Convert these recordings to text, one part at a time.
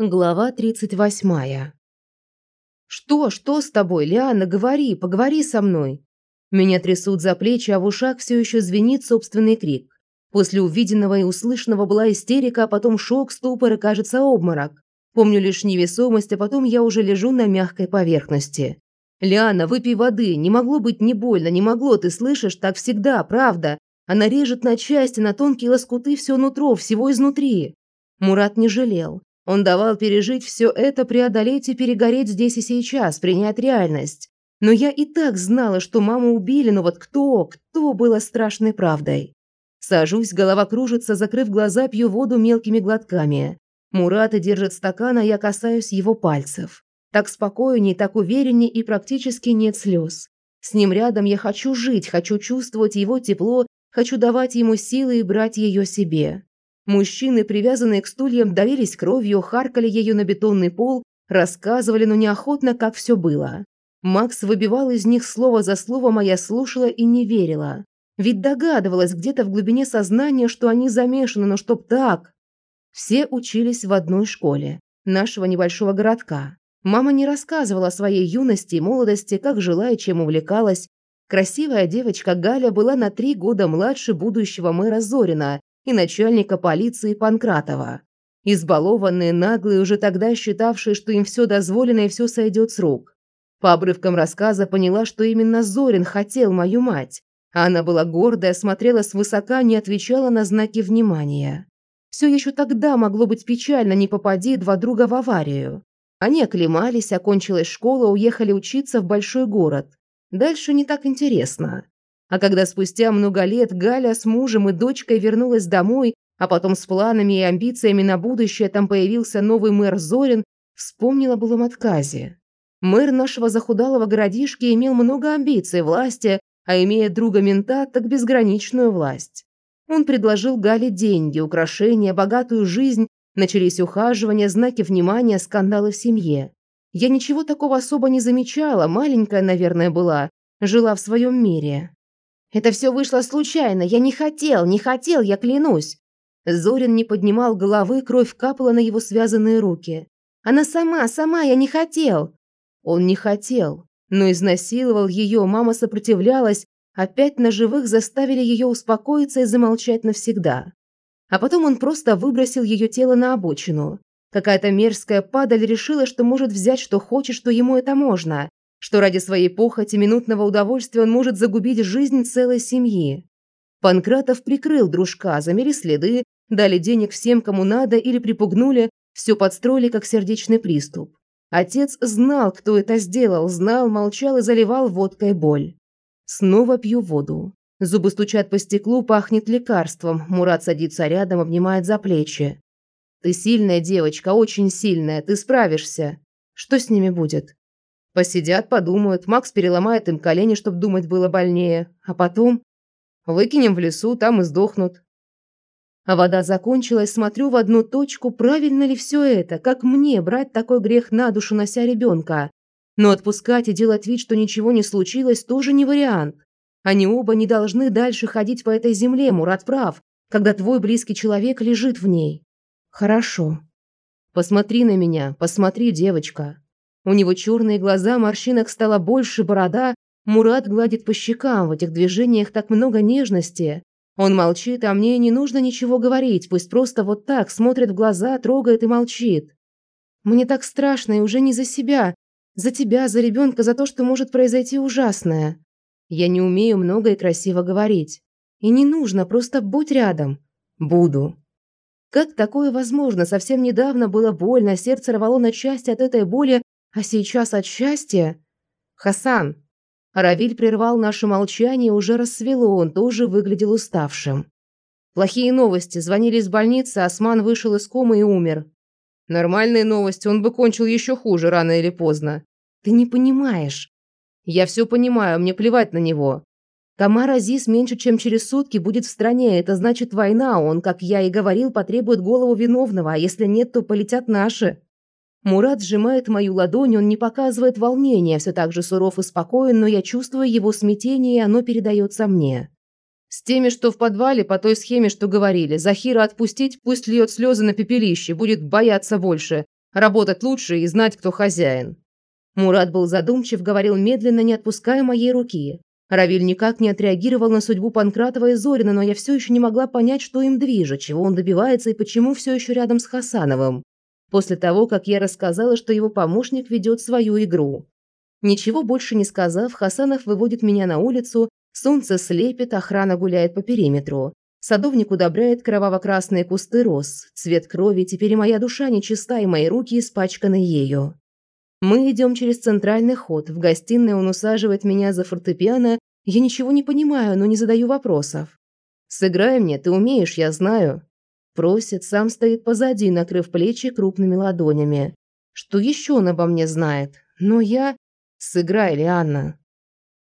Глава 38. «Что, что с тобой, Лиана, говори, поговори со мной!» Меня трясут за плечи, а в ушах все еще звенит собственный крик. После увиденного и услышанного была истерика, а потом шок, ступор и, кажется, обморок. Помню лишь невесомость, а потом я уже лежу на мягкой поверхности. «Лиана, выпей воды, не могло быть не больно, не могло, ты слышишь, так всегда, правда. Она режет на части, на тонкие лоскуты все нутро, всего изнутри». Мурат не жалел. Он давал пережить все это, преодолеть и перегореть здесь и сейчас, принять реальность. Но я и так знала, что маму убили, но вот кто, кто было страшной правдой. Сажусь, голова кружится, закрыв глаза, пью воду мелкими глотками. Мурата держит стакан, а я касаюсь его пальцев. Так спокойней, так уверенней и практически нет слез. С ним рядом я хочу жить, хочу чувствовать его тепло, хочу давать ему силы и брать ее себе. Мужчины, привязанные к стульям, давились кровью, харкали ее на бетонный пол, рассказывали, но неохотно, как все было. Макс выбивал из них слово за словом, а я слушала и не верила. Ведь догадывалась где-то в глубине сознания, что они замешаны, но чтоб так. Все учились в одной школе, нашего небольшого городка. Мама не рассказывала о своей юности и молодости, как жила и чем увлекалась. Красивая девочка Галя была на три года младше будущего мэра Зорина и начальника полиции Панкратова. Избалованные, наглые, уже тогда считавшие, что им все дозволено и все сойдет с рук. По обрывкам рассказа поняла, что именно Зорин хотел мою мать. А она была гордая, смотрела свысока, не отвечала на знаки внимания. Все еще тогда могло быть печально, не попади два друга в аварию. Они оклемались, окончилась школа, уехали учиться в большой город. Дальше не так интересно. А когда спустя много лет Галя с мужем и дочкой вернулась домой, а потом с планами и амбициями на будущее там появился новый мэр Зорин, вспомнила о былом отказе. Мэр нашего захудалого городишки имел много амбиций, власти, а имея друга-мента, так безграничную власть. Он предложил Гале деньги, украшения, богатую жизнь, начались ухаживания, знаки внимания, скандалы в семье. Я ничего такого особо не замечала, маленькая, наверное, была, жила в своем мире. Это все вышло случайно. Я не хотел, не хотел, я клянусь. Зорин не поднимал головы, кровь капала на его связанные руки. Она сама, сама, я не хотел. Он не хотел, но изнасиловал ее, мама сопротивлялась, опять на живых заставили ее успокоиться и замолчать навсегда. А потом он просто выбросил ее тело на обочину. Какая-то мерзкая падаль решила, что может взять, что хочет, что ему это можно что ради своей похоти минутного удовольствия он может загубить жизнь целой семьи. Панкратов прикрыл дружка, замели следы, дали денег всем, кому надо, или припугнули, все подстроили как сердечный приступ. Отец знал, кто это сделал, знал, молчал и заливал водкой боль. Снова пью воду. Зубы стучат по стеклу, пахнет лекарством. Мурат садится рядом, обнимает за плечи. «Ты сильная девочка, очень сильная, ты справишься. Что с ними будет?» Посидят, подумают, Макс переломает им колени, чтобы думать было больнее. А потом... Выкинем в лесу, там и сдохнут. А вода закончилась, смотрю в одну точку, правильно ли все это, как мне брать такой грех на душу, нося ребенка. Но отпускать и делать вид, что ничего не случилось, тоже не вариант. Они оба не должны дальше ходить по этой земле, Мурат прав, когда твой близкий человек лежит в ней. Хорошо. Посмотри на меня, посмотри, девочка. У него черные глаза, морщинок стало больше, борода. Мурат гладит по щекам, в этих движениях так много нежности. Он молчит, а мне не нужно ничего говорить, пусть просто вот так смотрит в глаза, трогает и молчит. Мне так страшно и уже не за себя, за тебя, за ребенка, за то, что может произойти ужасное. Я не умею много и красиво говорить. И не нужно, просто будь рядом. Буду. Как такое возможно? Совсем недавно было больно, сердце рвало на части от этой боли, а сейчас от счастья... Хасан! Равиль прервал наше молчание, уже рассвело, он тоже выглядел уставшим. Плохие новости. Звонили из больницы, Осман вышел из комы и умер. Нормальные новости, он бы кончил еще хуже, рано или поздно. Ты не понимаешь. Я все понимаю, мне плевать на него. Тамар Азиз меньше, чем через сутки будет в стране. Это значит война. Он, как я и говорил, потребует голову виновного, а если нет, то полетят наши. Мурат сжимает мою ладонь, он не показывает волнения, все так же суров и спокоен, но я чувствую его смятение, и оно передается мне. С теми, что в подвале, по той схеме, что говорили. Захира отпустить, пусть льет слезы на пепелище, будет бояться больше. Работать лучше и знать, кто хозяин». Мурат был задумчив, говорил медленно, не отпуская моей руки. Равиль никак не отреагировал на судьбу Панкратова и Зорина, но я все еще не могла понять, что им движет, чего он добивается и почему все еще рядом с Хасановым. После того, как я рассказала, что его помощник ведет свою игру. Ничего больше не сказав, Хасанов выводит меня на улицу, солнце слепит, охрана гуляет по периметру. Садовник удобряет кроваво-красные кусты роз. Цвет крови, теперь и моя душа нечиста, и мои руки испачканы ею. Мы идем через центральный ход. В гостиной он усаживает меня за фортепиано. Я ничего не понимаю, но не задаю вопросов. «Сыграй мне, ты умеешь, я знаю». Просит, сам стоит позади, накрыв плечи крупными ладонями. Что еще он обо мне знает? Но я... Сыграй, Лианна.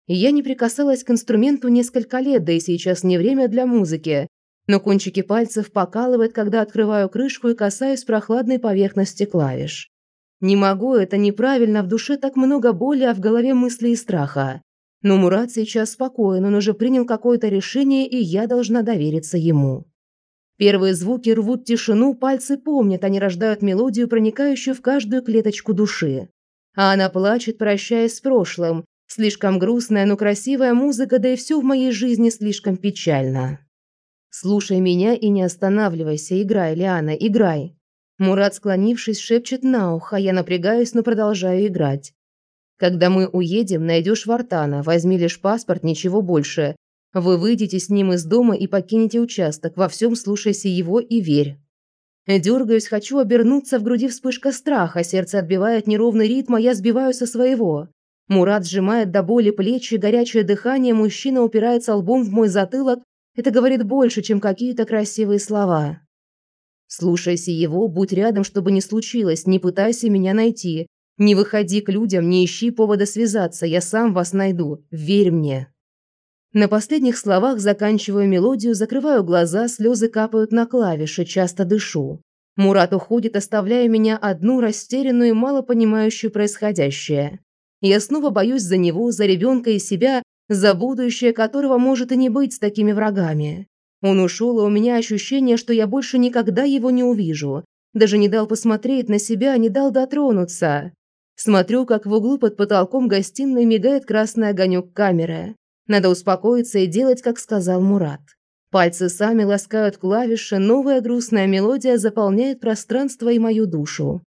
Я не прикасалась к инструменту несколько лет, да и сейчас не время для музыки. Но кончики пальцев покалывает, когда открываю крышку и касаюсь прохладной поверхности клавиш. Не могу, это неправильно, в душе так много боли, а в голове мысли и страха. Но Мурат сейчас спокоен, он уже принял какое-то решение, и я должна довериться ему. Первые звуки рвут тишину, пальцы помнят, они рождают мелодию, проникающую в каждую клеточку души. А она плачет, прощаясь с прошлым. Слишком грустная, но красивая музыка, да и все в моей жизни слишком печально. Слушай меня и не останавливайся, играй, Лиана, играй. Мурат, склонившись, шепчет на ухо, я напрягаюсь, но продолжаю играть. Когда мы уедем, найдешь Вартана, возьми лишь паспорт, ничего больше. Вы выйдете с ним из дома и покинете участок, во всем слушайся его и верь. Дергаюсь, хочу обернуться, в груди вспышка страха, сердце отбивает неровный ритм, а я сбиваю со своего. Мурат сжимает до боли плечи, горячее дыхание, мужчина упирается лбом в мой затылок. Это говорит больше, чем какие-то красивые слова. Слушайся его, будь рядом, чтобы не случилось, не пытайся меня найти. Не выходи к людям, не ищи повода связаться, я сам вас найду, верь мне. На последних словах заканчиваю мелодию, закрываю глаза, слезы капают на клавиши, часто дышу. Мурат уходит, оставляя меня одну растерянную и мало понимающую происходящее. Я снова боюсь за него, за ребенка и себя, за будущее которого может и не быть с такими врагами. Он ушел, и у меня ощущение, что я больше никогда его не увижу. Даже не дал посмотреть на себя, не дал дотронуться. Смотрю, как в углу под потолком гостиной мигает красный огонек камеры. Надо успокоиться и делать, как сказал Мурат. Пальцы сами ласкают клавиши, новая грустная мелодия заполняет пространство и мою душу.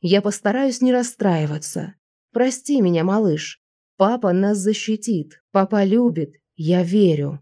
Я постараюсь не расстраиваться. Прости меня, малыш. Папа нас защитит. Папа любит. Я верю.